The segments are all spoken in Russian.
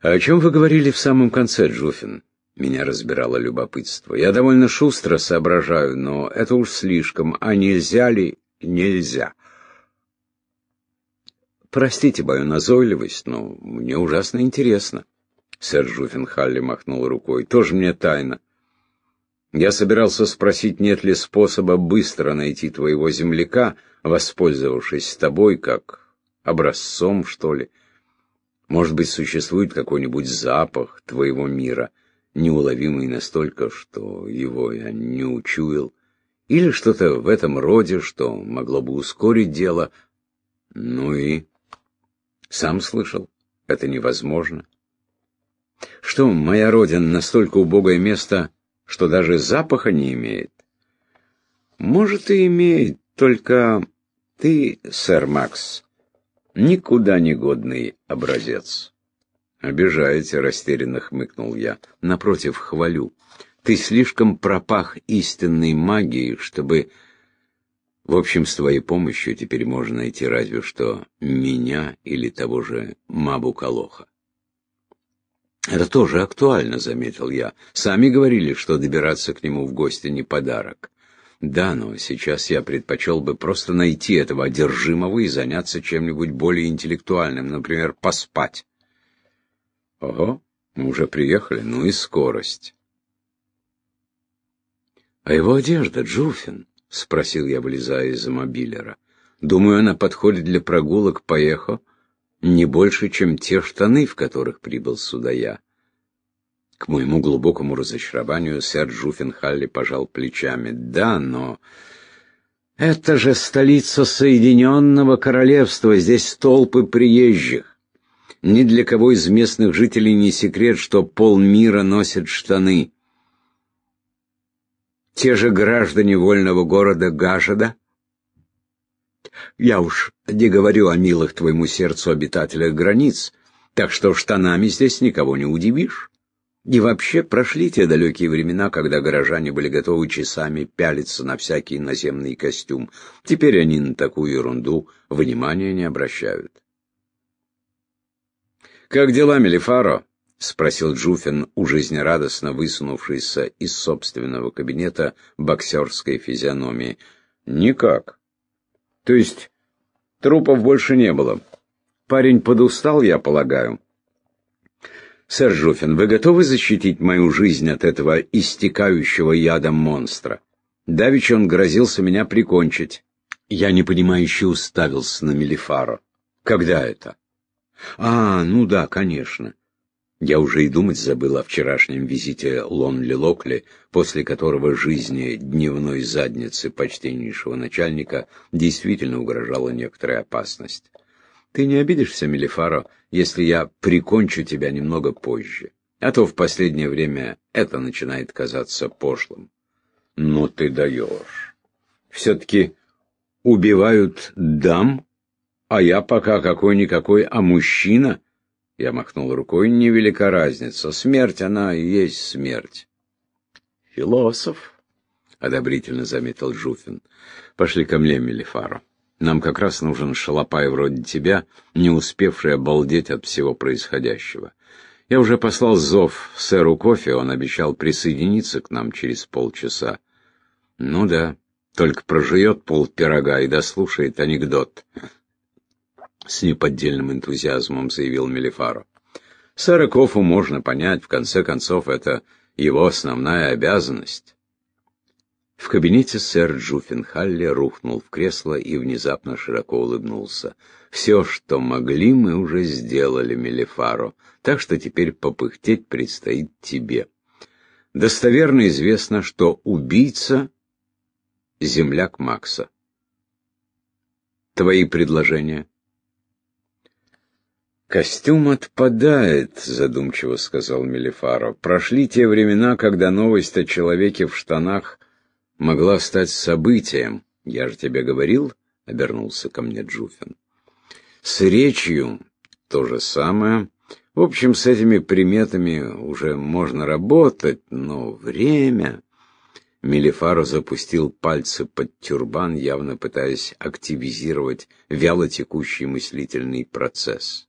«А о чем вы говорили в самом конце, Джуфин?» Меня разбирало любопытство. «Я довольно шустро соображаю, но это уж слишком. А нельзя ли? Нельзя». «Простите мою назойливость, но мне ужасно интересно». Сэр Джуфин Халли махнул рукой. «Тоже мне тайна. Я собирался спросить, нет ли способа быстро найти твоего земляка, воспользовавшись тобой как образцом, что ли. Может быть, существует какой-нибудь запах твоего мира, неуловимый настолько, что его я не учуял, или что-то в этом роде, что могло бы ускорить дело. Ну и... Сам слышал, это невозможно. Что, моя родина настолько убогое место, что даже запаха не имеет? Может, и имеет, только ты, сэр Макс, никуда не годный образец. Обижаете, растерянно хмыкнул я. Напротив, хвалю. Ты слишком пропах истинной магией, чтобы... В общем, с твоей помощью теперь можно найти разве что меня или того же Мабу Калоха. Это тоже актуально, заметил я. Сами говорили, что добираться к нему в гости не подарок. Да, но сейчас я предпочел бы просто найти этого одержимого и заняться чем-нибудь более интеллектуальным, например, поспать. Ого, мы уже приехали, ну и скорость. А его одежда, Джуфин? — спросил я, вылезая из-за мобилера. «Думаю, она подходит для прогулок по эхо не больше, чем те штаны, в которых прибыл сюда я». К моему глубокому разочарованию сэр Джуффенхалли пожал плечами. «Да, но...» «Это же столица Соединенного Королевства, здесь толпы приезжих. Ни для кого из местных жителей не секрет, что полмира носит штаны». Те же граждане вольного города Гажада? Я уж не говорю о милых твоему сердцу обитателях границ, так что штанами здесь никого не удивишь. И вообще прошли те далекие времена, когда горожане были готовы часами пялиться на всякий наземный костюм. Теперь они на такую ерунду внимания не обращают. «Как дела, Мелифаро?» — спросил Джуфин, у жизнерадостно высунувшийся из собственного кабинета боксерской физиономии. «Никак. То есть трупов больше не было. Парень подустал, я полагаю». «Сэр Джуфин, вы готовы защитить мою жизнь от этого истекающего ядом монстра? Давич он грозился меня прикончить». Я непонимающе уставился на Мелифаро. «Когда это?» «А, ну да, конечно. Я уже и думать забыл о вчерашнем визите Лонли Локли, после которого жизни дневной задницы почтеннейшего начальника действительно угрожала некоторая опасность. Ты не обидишься, Мелифаро, если я прикончу тебя немного позже, а то в последнее время это начинает казаться пошлым. Ну ты даешь. Все-таки убивают дам, а я пока какой-никакой, а мужчина — я махнул рукой, невелика разница. Смерть, она и есть смерть. Философ, — одобрительно заметил Жуфин. Пошли ко мне, Мелифаро. Нам как раз нужен шалопай вроде тебя, не успевший обалдеть от всего происходящего. Я уже послал зов сэру Кофе, он обещал присоединиться к нам через полчаса. Ну да, только прожует пол пирога и дослушает анекдот с неподдельным энтузиазмом заявил Мелифаро. Сэра Кофу можно понять, в конце концов, это его основная обязанность. В кабинете сэр Джуффенхалли рухнул в кресло и внезапно широко улыбнулся. «Все, что могли, мы уже сделали, Мелифаро, так что теперь попыхтеть предстоит тебе. Достоверно известно, что убийца — земляк Макса. Твои предложения?» «Костюм отпадает», — задумчиво сказал Мелифаров. «Прошли те времена, когда новость о человеке в штанах могла стать событием. Я же тебе говорил», — обернулся ко мне Джуфин. «С речью то же самое. В общем, с этими приметами уже можно работать, но время...» Мелифаро запустил пальцы под тюрбан, явно пытаясь активизировать вяло текущий мыслительный процесс.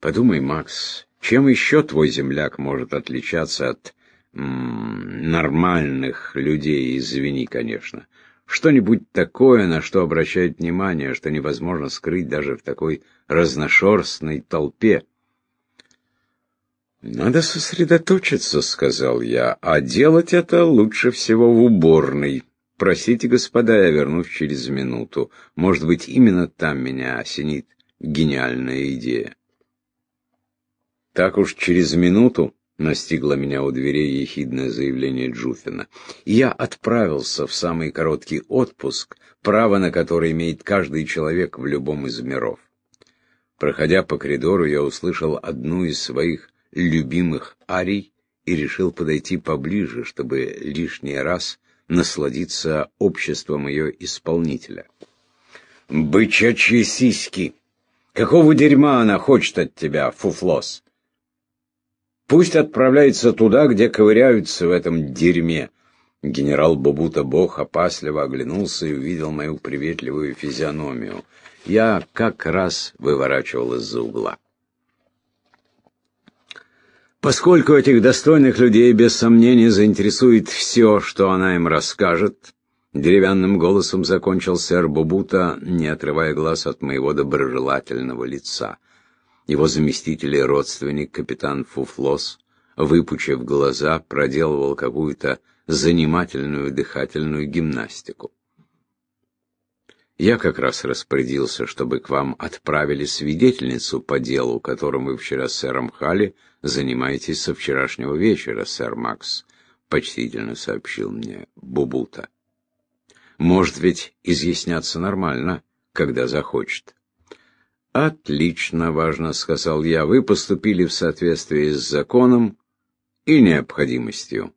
Подумай, Макс, чем еще твой земляк может отличаться от нормальных людей, извини, конечно. Что-нибудь такое, на что обращает внимание, что невозможно скрыть даже в такой разношерстной толпе. «Надо сосредоточиться», — сказал я, — «а делать это лучше всего в уборной. Простите, господа, я вернусь через минуту. Может быть, именно там меня осенит гениальная идея». Так уж через минуту настигло меня у дверей ехидное заявление Джуфина. Я отправился в самый короткий отпуск, право на который имеет каждый человек в любом из миров. Проходя по коридору, я услышал одну из своих любимых арий и решил подойти поближе, чтобы лишний раз насладиться обществом ее исполнителя. «Бычачьи сиськи! Какого дерьма она хочет от тебя, фуфлос?» «Пусть отправляется туда, где ковыряются в этом дерьме!» Генерал Бобута Бог опасливо оглянулся и увидел мою приветливую физиономию. Я как раз выворачивал из-за угла. Поскольку этих достойных людей без сомнения заинтересует все, что она им расскажет, деревянным голосом закончил сэр Бубута, не отрывая глаз от моего доброжелательного лица. Его заместитель и родственник, капитан Фуфлос, выпучив глаза, проделывал какую-то занимательную дыхательную гимнастику. Я как раз распорядился, чтобы к вам отправили свидетельницу по делу, которым вы вчера с сэром Халли занимаетесь со вчерашнего вечера, сэр Макс, — почтительно сообщил мне Бубута. Может ведь изъясняться нормально, когда захочет. «Отлично, важно», — сказал я, — «вы поступили в соответствии с законом и необходимостью,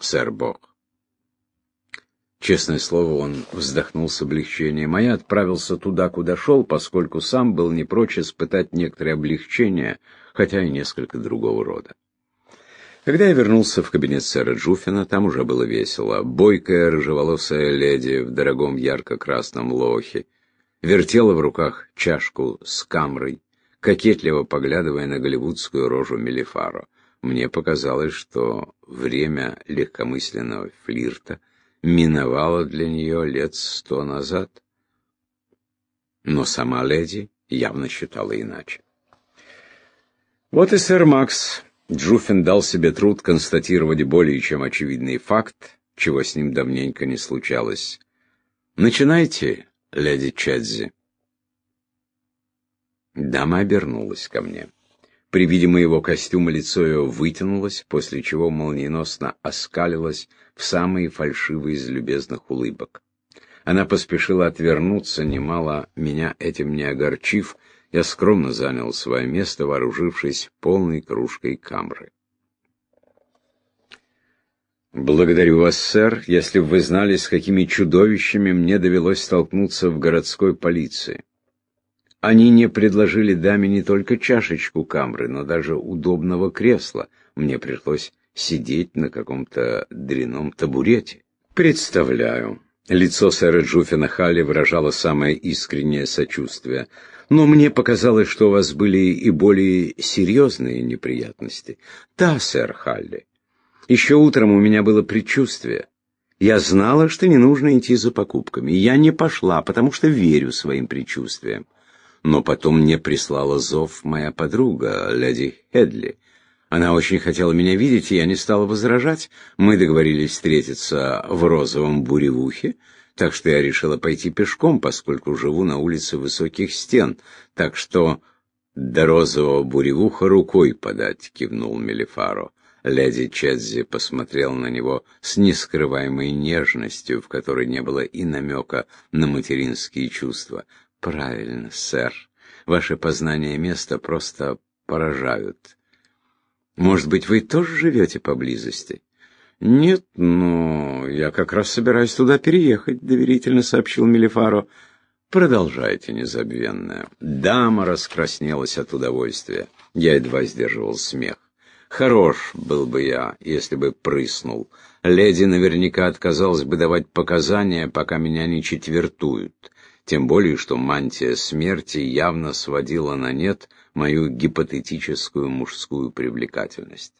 сэр Бог». Честное слово, он вздохнул с облегчением, а я отправился туда, куда шел, поскольку сам был не прочь испытать некоторое облегчение, хотя и несколько другого рода. Когда я вернулся в кабинет сэра Джуфина, там уже было весело. Бойкая, рыжеволосая леди в дорогом ярко-красном лохе вертела в руках чашку с камрой, кокетливо поглядывая на голливудскую рожу Мелифаро. Мне показалось, что время легкомысленного флирта — миновало для нее лет сто назад. Но сама леди явно считала иначе. Вот и сэр Макс. Джуффин дал себе труд констатировать более чем очевидный факт, чего с ним давненько не случалось. «Начинайте, леди Чедзи». Дама обернулась ко мне. При виде моего костюма лицо ее вытянулось, после чего молниеносно оскалилось в самые фальшивые из любезных улыбок. Она поспешила отвернуться, немало меня этим не огорчив, я скромно занял свое место, вооружившись полной кружкой камры. «Благодарю вас, сэр, если бы вы знали, с какими чудовищами мне довелось столкнуться в городской полиции. Они не предложили даме не только чашечку камры, но даже удобного кресла. Мне пришлось сидеть на каком-то дряном табурете. Представляю. Лицо сэра Джуфина Халли выражало самое искреннее сочувствие. Но мне показалось, что у вас были и более серьезные неприятности. Да, сэр Халли. Еще утром у меня было предчувствие. Я знала, что не нужно идти за покупками. Я не пошла, потому что верю своим предчувствиям. Но потом мне прислала зов моя подруга, леди Хедли. Она очень хотела меня видеть, и я не стала возражать. Мы договорились встретиться в розовом буревухе, так что я решила пойти пешком, поскольку живу на улице высоких стен. Так что до розового буревуха рукой подать, кивнул Мелифаро. Леди Чедзи посмотрел на него с нескрываемой нежностью, в которой не было и намека на материнские чувства. Правильно, сэр. Ваши познания места просто поражают. Может быть, вы тоже живете поблизости? Нет, но я как раз собираюсь туда переехать, доверительно сообщил Мелифаро. Продолжайте, незабвенная. Дама раскраснелась от удовольствия. Я едва сдерживал смех. Хорош был бы я, если бы прыснул. Леди наверняка отказалась бы давать показания, пока меня не четвертуют. тем более что мантия смерти явно сводила на нет мою гипотетическую мужскую привлекательность.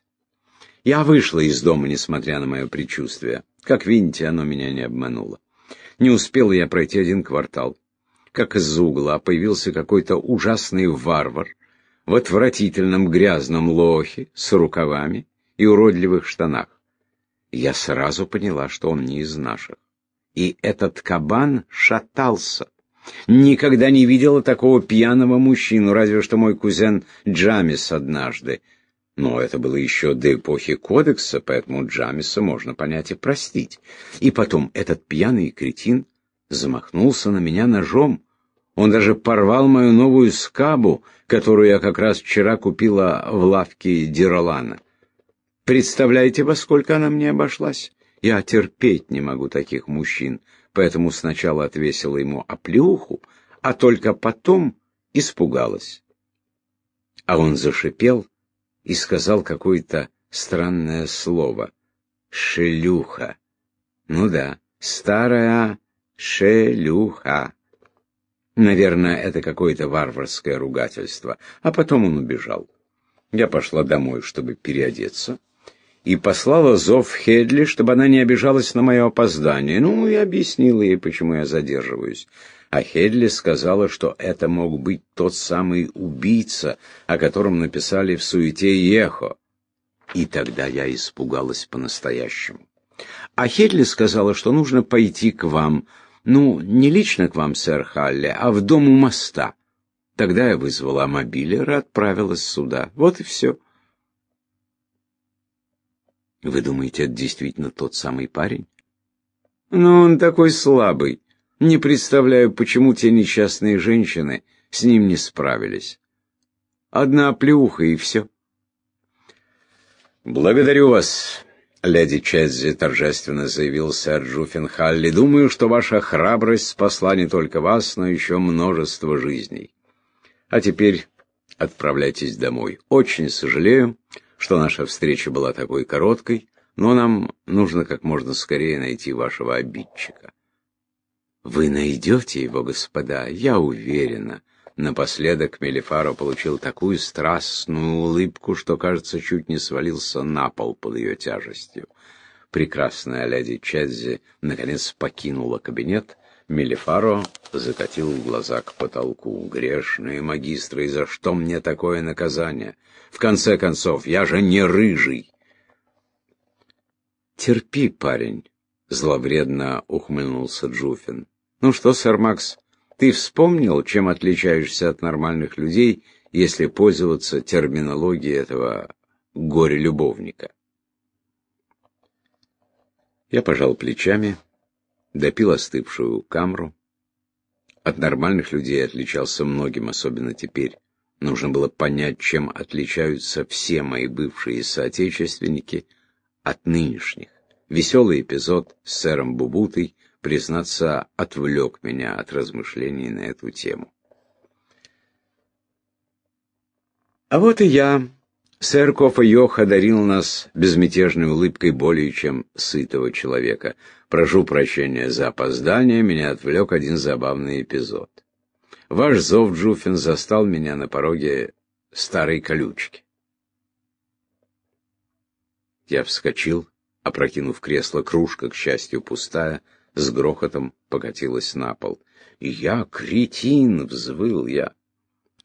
Я вышла из дома, несмотря на мое предчувствие. Как видите, оно меня не обмануло. Не успел я пройти один квартал, как из-за угла появился какой-то ужасный варвар в отвратительном грязном лохе с рукавами и уродливых штанах. Я сразу поняла, что он не из наших. И этот кабан шатался. Никогда не видела такого пьяного мужчину, разве что мой кузен Джамис однажды. Но это было еще до эпохи кодекса, поэтому Джамиса можно понять и простить. И потом этот пьяный кретин замахнулся на меня ножом. Он даже порвал мою новую скабу, которую я как раз вчера купила в лавке Диролана. Представляете, во сколько она мне обошлась? Я терпеть не могу таких мужчин, поэтому сначала отвесила ему оплеуху, а только потом испугалась. А он зашипел и сказал какое-то странное слово. «Шелюха». Ну да, старая шелюха. Наверное, это какое-то варварское ругательство. А потом он убежал. Я пошла домой, чтобы переодеться, и послала зов Хедли, чтобы она не обижалась на мое опоздание. Ну, и объяснила ей, почему я задерживаюсь а Хедли сказала, что это мог быть тот самый убийца, о котором написали в суете Ехо. И тогда я испугалась по-настоящему. А Хедли сказала, что нужно пойти к вам, ну, не лично к вам, сэр Халли, а в дом у моста. Тогда я вызвала мобилер и отправилась сюда. Вот и все. Вы думаете, это действительно тот самый парень? Ну, он такой слабый. Не представляю, почему те несчастные женщины с ним не справились. Одна плюха и все. «Благодарю вас», — леди Чеззи торжественно заявил сэр Джуффенхалли. «Думаю, что ваша храбрость спасла не только вас, но еще множество жизней. А теперь отправляйтесь домой. Очень сожалею, что наша встреча была такой короткой, но нам нужно как можно скорее найти вашего обидчика». «Вы найдете его, господа, я уверена». Напоследок Мелифаро получил такую страстную улыбку, что, кажется, чуть не свалился на пол под ее тяжестью. Прекрасная леди Чеззи наконец покинула кабинет. Мелифаро закатил глаза к потолку. «Грешные магистры, и за что мне такое наказание? В конце концов, я же не рыжий!» «Терпи, парень», — зловредно ухмыльнулся Джуфин. Ну что, сэр Макс, ты вспомнил, чем отличаешься от нормальных людей, если пользоваться терминологией этого горе-любовника? Я пожал плечами, допил остывшую камру. От нормальных людей отличался многим, особенно теперь. Нужно было понять, чем отличаются все мои бывшие соотечественники от нынешних. Веселый эпизод с сэром Бубутой признаться, отвлек меня от размышлений на эту тему. А вот и я. Сэр Кофа Йох одарил нас безмятежной улыбкой более чем сытого человека. Прошу прощения за опоздание, меня отвлек один забавный эпизод. Ваш зов, Джуфин, застал меня на пороге старой колючки. Я вскочил, опрокинув кресло, кружка, к счастью, пустая, с грохотом покатилась на пол. «Я кретин!» — взвыл я.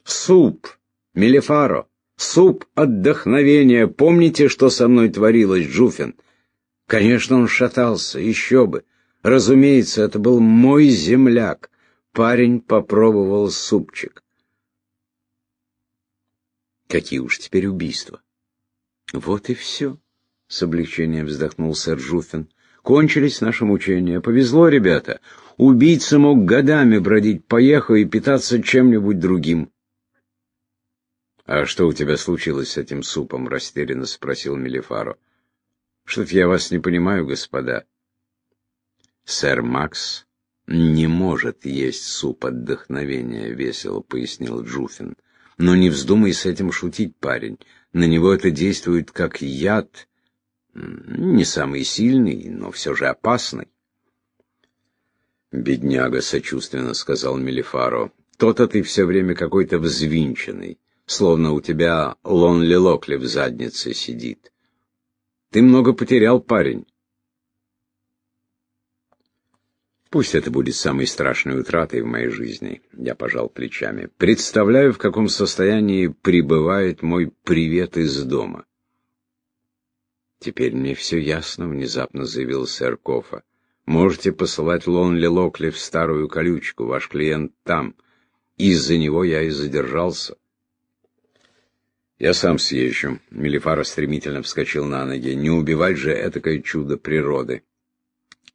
«Суп! Мелефаро! Суп отдохновения! Помните, что со мной творилось, Джуфин?» Конечно, он шатался, еще бы. Разумеется, это был мой земляк. Парень попробовал супчик. Какие уж теперь убийства. Вот и все, — с облегчением вздохнул сэр Жуфин. Кончились наши мучения. Повезло, ребята. Убийца мог годами бродить по Ехо и питаться чем-нибудь другим. «А что у тебя случилось с этим супом?» — растерянно спросил Мелифаро. «Что-то я вас не понимаю, господа». «Сэр Макс не может есть суп отдохновения», — весело пояснил Джуфин. «Но не вздумай с этим шутить, парень. На него это действует как яд, не самый сильный, но все же опасный. «Бедняга», — сочувственно сказал Мелифаро, — «то-то ты все время какой-то взвинченный, словно у тебя Лонли Локли в заднице сидит. Ты много потерял, парень». Пусть это будет самой страшной утратой в моей жизни, я пожал плечами. Представляю, в каком состоянии пребывает мой привет из дома. Теперь мне все ясно, внезапно заявил сэр Кофа. Можете посылать Лонли Локли в старую колючку, ваш клиент там. Из-за него я и задержался. Я сам съезжу. Мелифара стремительно вскочил на ноги. Не убивать же этакое чудо природы.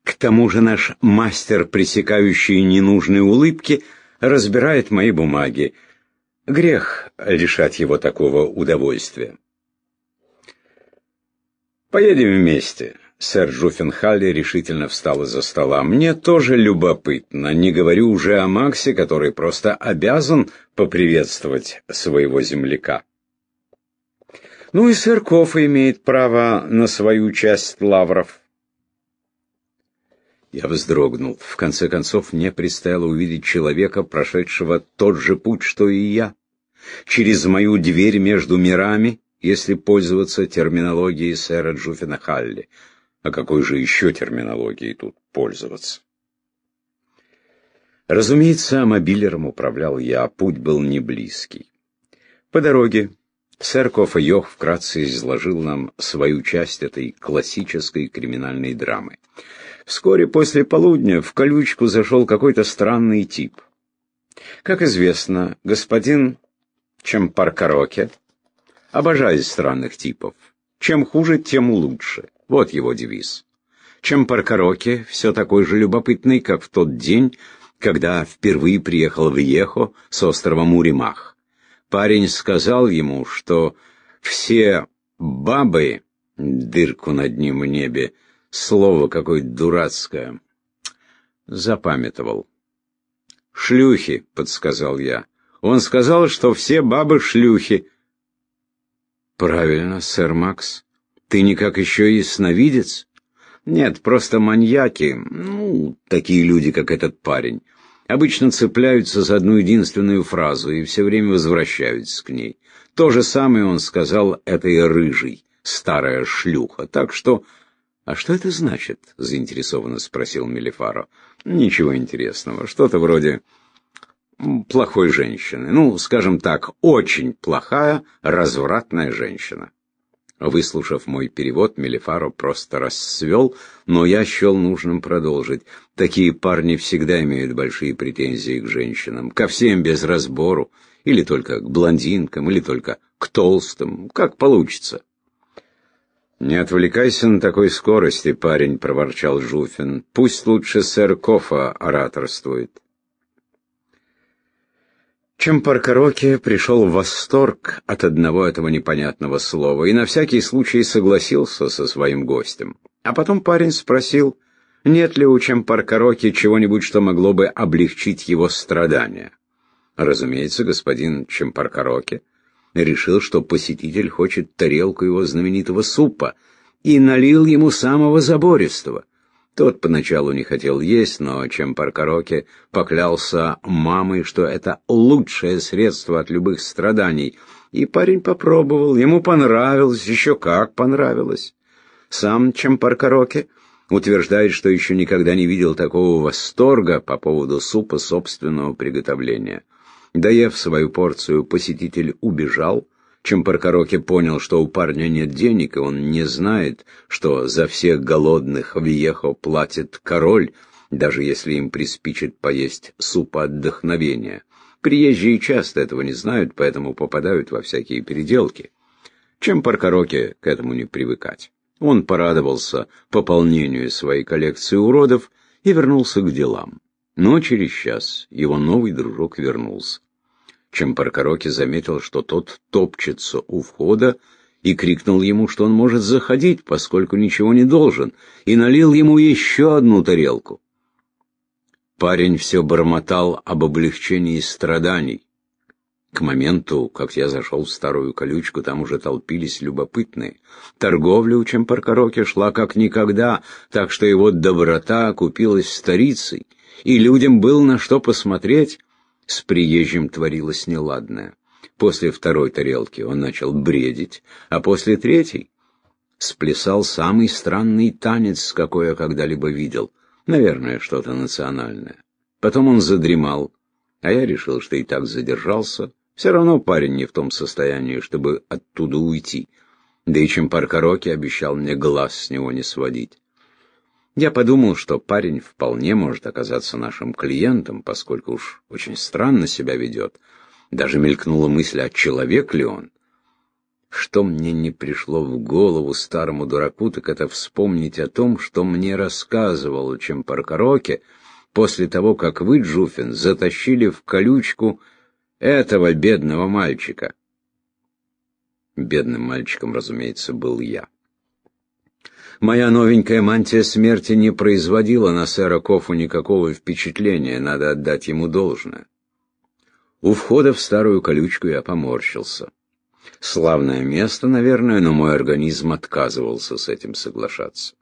К тому же наш мастер, пресекающий ненужные улыбки, разбирает мои бумаги. Грех лишать его такого удовольствия. «Поедем вместе». Сэр Джуффенхалли решительно встал из-за стола. «Мне тоже любопытно, не говорю уже о Максе, который просто обязан поприветствовать своего земляка». Ну и сэр имеет право на свою часть лавров. Я вздрогнул. В конце концов, мне предстояло увидеть человека, прошедшего тот же путь, что и я. Через мою дверь между мирами, если пользоваться терминологией сэра Джуффина Халли. А какой же еще терминологией тут пользоваться? Разумеется, мобилером управлял я, а путь был не близкий. По дороге сэр Кофа Йох вкратце изложил нам свою часть этой классической криминальной драмы. Вскоре после полудня в колючку зашел какой-то странный тип. Как известно, господин Чемпаркароке обожает странных типов. Чем хуже, тем лучше. Вот его девиз. Чемпаркароке все такой же любопытный, как в тот день, когда впервые приехал в Ехо с острова Муримах. Парень сказал ему, что все бабы, дырку над ним в небе, Слово какое-то дурацкое. Запамятовал. «Шлюхи», — подсказал я. Он сказал, что все бабы шлюхи. «Правильно, сэр Макс. Ты никак еще и сновидец?» «Нет, просто маньяки. Ну, такие люди, как этот парень. Обычно цепляются за одну единственную фразу и все время возвращаются к ней. То же самое он сказал этой рыжей, старая шлюха. Так что «А что это значит?» — заинтересованно спросил Мелифаро. «Ничего интересного. Что-то вроде плохой женщины. Ну, скажем так, очень плохая, развратная женщина». Выслушав мой перевод, Мелифаро просто расцвел, но я счел нужным продолжить. Такие парни всегда имеют большие претензии к женщинам, ко всем без разбору, или только к блондинкам, или только к толстым, как получится. «Не отвлекайся на такой скорости, парень», — проворчал Жуфин. «Пусть лучше сэр Кофа ораторствует». Чем Паркороке пришел в восторг от одного этого непонятного слова и на всякий случай согласился со своим гостем. А потом парень спросил, нет ли у Чемпаркороки чего-нибудь, что могло бы облегчить его страдания. Разумеется, господин Чемпаркороке решил, что посетитель хочет тарелку его знаменитого супа, и налил ему самого забористого. Тот поначалу не хотел есть, но чем Паркароке поклялся мамой, что это лучшее средство от любых страданий. И парень попробовал, ему понравилось, еще как понравилось. Сам Чемпаркароке утверждает, что еще никогда не видел такого восторга по поводу супа собственного приготовления. Доев свою порцию, посетитель убежал, чем Паркороке понял, что у парня нет денег, и он не знает, что за всех голодных в Ехо платит король, даже если им приспичит поесть суп отдохновения. Приезжие часто этого не знают, поэтому попадают во всякие переделки. Чем Паркороке к этому не привыкать? Он порадовался пополнению своей коллекции уродов и вернулся к делам. Но через час его новый дружок вернулся чем Паркороки заметил, что тот топчется у входа, и крикнул ему, что он может заходить, поскольку ничего не должен, и налил ему еще одну тарелку. Парень все бормотал об облегчении страданий. К моменту, как я зашел в старую колючку, там уже толпились любопытные. Торговля у Чемпаркороке шла как никогда, так что его доброта окупилась старицей, и людям было на что посмотреть, с приезжим творилось неладное. После второй тарелки он начал бредить, а после третьей сплясал самый странный танец, какой я когда-либо видел. Наверное, что-то национальное. Потом он задремал, а я решил, что и так задержался. Все равно парень не в том состоянии, чтобы оттуда уйти. Да и чем Паркороки обещал мне глаз с него не сводить. Я подумал, что парень вполне может оказаться нашим клиентом, поскольку уж очень странно себя ведет. Даже мелькнула мысль, а человек ли он? Что мне не пришло в голову старому дураку, так это вспомнить о том, что мне рассказывал чем Паркороке после того, как вы, Джуфин, затащили в колючку этого бедного мальчика. Бедным мальчиком, разумеется, был я. Моя новенькая мантия смерти не производила на сэра Кофу никакого впечатления, надо отдать ему должное. У входа в старую колючку я поморщился. Славное место, наверное, но мой организм отказывался с этим соглашаться.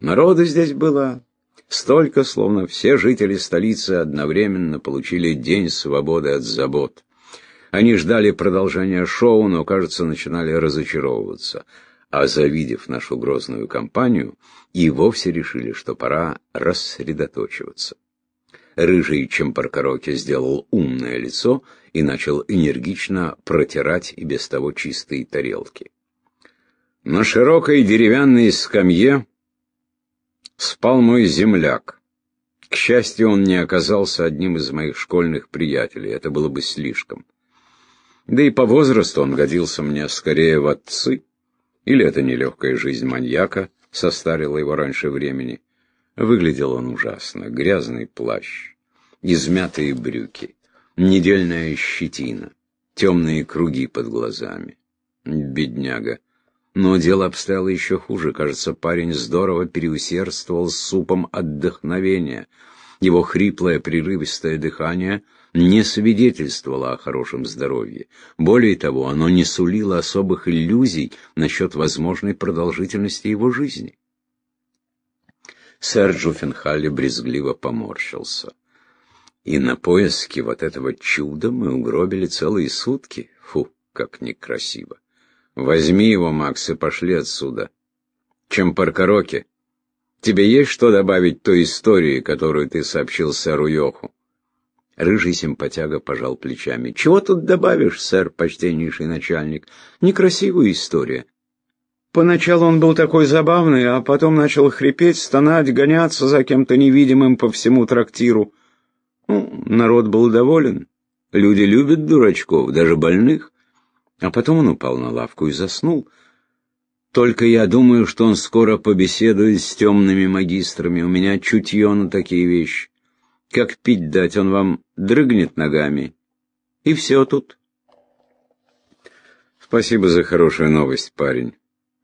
Народу здесь было столько, словно все жители столицы одновременно получили день свободы от забот. Они ждали продолжения шоу, но, кажется, начинали разочаровываться а завидев нашу грозную компанию, и вовсе решили, что пора рассредоточиваться. Рыжий Чемпаркороки сделал умное лицо и начал энергично протирать и без того чистые тарелки. На широкой деревянной скамье спал мой земляк. К счастью, он не оказался одним из моих школьных приятелей, это было бы слишком. Да и по возрасту он годился мне скорее в отцы, или это нелегкая жизнь маньяка состарила его раньше времени. Выглядел он ужасно. Грязный плащ, измятые брюки, недельная щетина, темные круги под глазами. Бедняга. Но дело обстояло еще хуже. Кажется, парень здорово переусердствовал с супом отдохновения. Его хриплое прерывистое дыхание — не свидетельствовало о хорошем здоровье. Более того, оно не сулило особых иллюзий насчет возможной продолжительности его жизни. Сэр Джуффенхалли брезгливо поморщился. И на поиски вот этого чуда мы угробили целые сутки. Фу, как некрасиво. Возьми его, Макс, и пошли отсюда. Чем Паркороке. Тебе есть что добавить той истории, которую ты сообщил сэру Йоху? Рыжий симпатяга пожал плечами. «Чего тут добавишь, сэр, почтеннейший начальник? Некрасивая история. Поначалу он был такой забавный, а потом начал хрипеть, стонать, гоняться за кем-то невидимым по всему трактиру. Ну, народ был доволен. Люди любят дурачков, даже больных. А потом он упал на лавку и заснул. Только я думаю, что он скоро побеседует с темными магистрами. У меня чутье на такие вещи. Как пить дать, он вам дрыгнет ногами. И все тут. Спасибо за хорошую новость, парень.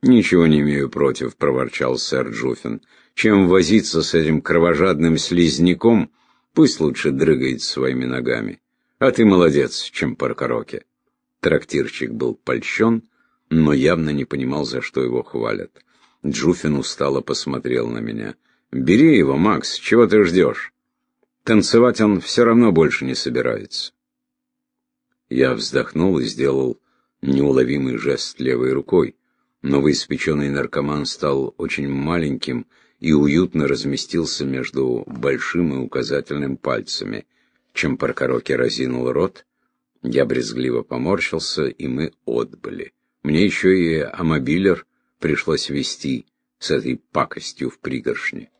Ничего не имею против, проворчал сэр Джуфин. Чем возиться с этим кровожадным слизняком, пусть лучше дрыгает своими ногами. А ты молодец, чем паркороке. Трактирщик был польщен, но явно не понимал, за что его хвалят. Джуфин устало посмотрел на меня. «Бери его, Макс, чего ты ждешь?» Танцевать он все равно больше не собирается. Я вздохнул и сделал неуловимый жест левой рукой. Новоиспеченный наркоман стал очень маленьким и уютно разместился между большим и указательным пальцами. Чем Паркороки разинул рот, я брезгливо поморщился, и мы отбыли. Мне еще и амобилер пришлось вести с этой пакостью в пригоршне.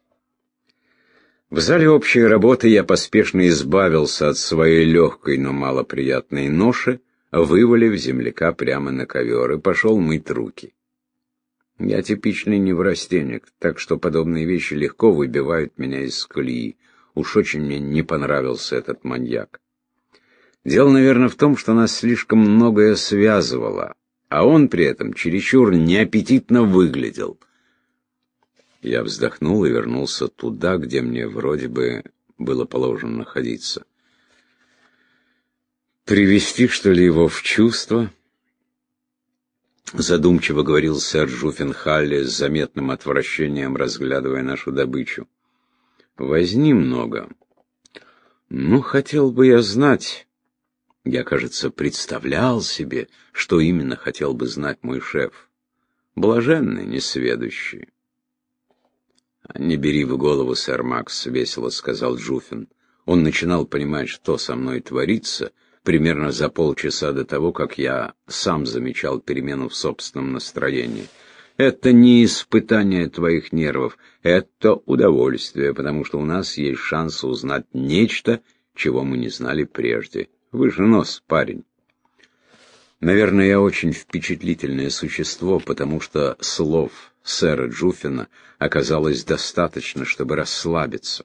В зале общей работы я поспешно избавился от своей легкой, но малоприятной ноши, вывалив земляка прямо на ковер и пошел мыть руки. Я типичный неврастенник, так что подобные вещи легко выбивают меня из колеи. Уж очень мне не понравился этот маньяк. Дело, наверное, в том, что нас слишком многое связывало, а он при этом чересчур неаппетитно выглядел — я вздохнул и вернулся туда, где мне вроде бы было положено находиться. «Привести, что ли, его в чувство?» Задумчиво говорил сэр Жуфенхалли с заметным отвращением, разглядывая нашу добычу. Возни много. Ну, хотел бы я знать. Я, кажется, представлял себе, что именно хотел бы знать мой шеф. Блаженный, несведущий. «Не бери в голову, сэр Макс», — весело сказал Джуфин. Он начинал понимать, что со мной творится, примерно за полчаса до того, как я сам замечал перемену в собственном настроении. Это не испытание твоих нервов, это удовольствие, потому что у нас есть шанс узнать нечто, чего мы не знали прежде. Вы же нос, парень. Наверное, я очень впечатлительное существо, потому что слов сэра Джуфина оказалось достаточно, чтобы расслабиться.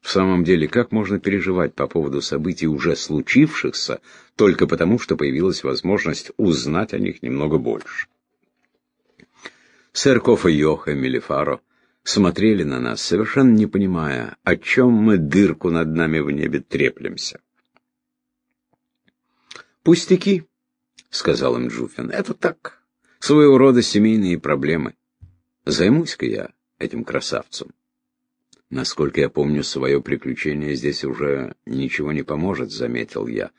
В самом деле, как можно переживать по поводу событий, уже случившихся, только потому, что появилась возможность узнать о них немного больше? Сэр Кофа Йоха Мелифаро смотрели на нас, совершенно не понимая, о чем мы дырку над нами в небе треплемся. «Пустяки», — сказал им Джуфин, — «это так, своего рода семейные проблемы. Займусь-ка я этим красавцем». Насколько я помню свое приключение, здесь уже ничего не поможет, заметил я.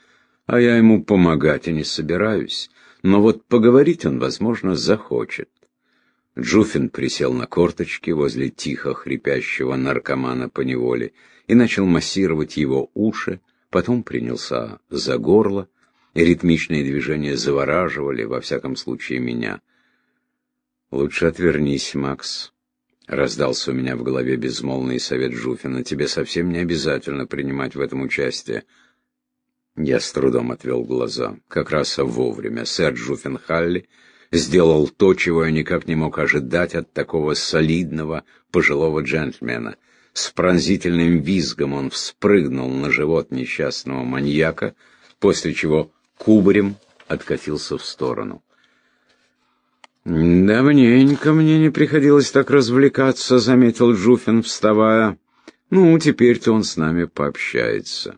А я ему помогать и не собираюсь. Но вот поговорить он, возможно, захочет. Джуфин присел на корточки возле тихо хрипящего наркомана по неволе и начал массировать его уши, потом принялся за горло, и ритмичные движения завораживали, во всяком случае, меня. «Лучше отвернись, Макс», Раздался у меня в голове безмолвный совет Жуфина. Тебе совсем не обязательно принимать в этом участие. Я с трудом отвел глаза. Как раз вовремя сэр Джуфин Халли сделал то, чего я никак не мог ожидать от такого солидного пожилого джентльмена. С пронзительным визгом он вспрыгнул на живот несчастного маньяка, после чего кубарем откатился в сторону. «Давненько мне не приходилось так развлекаться», — заметил Джуфин, вставая. «Ну, теперь-то он с нами пообщается».